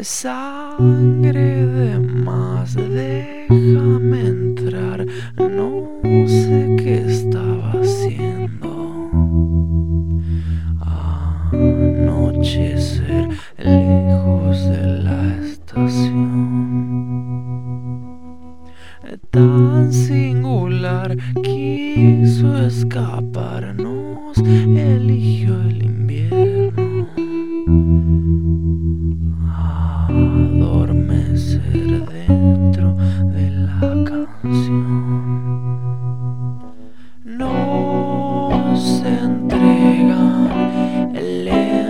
Sangre de más, déjame entrar. No sé qué estaba haciendo. Anochecer lejos de la estación. Tan singular quiso escaparnos, eligió el invierno. entregan lentamente.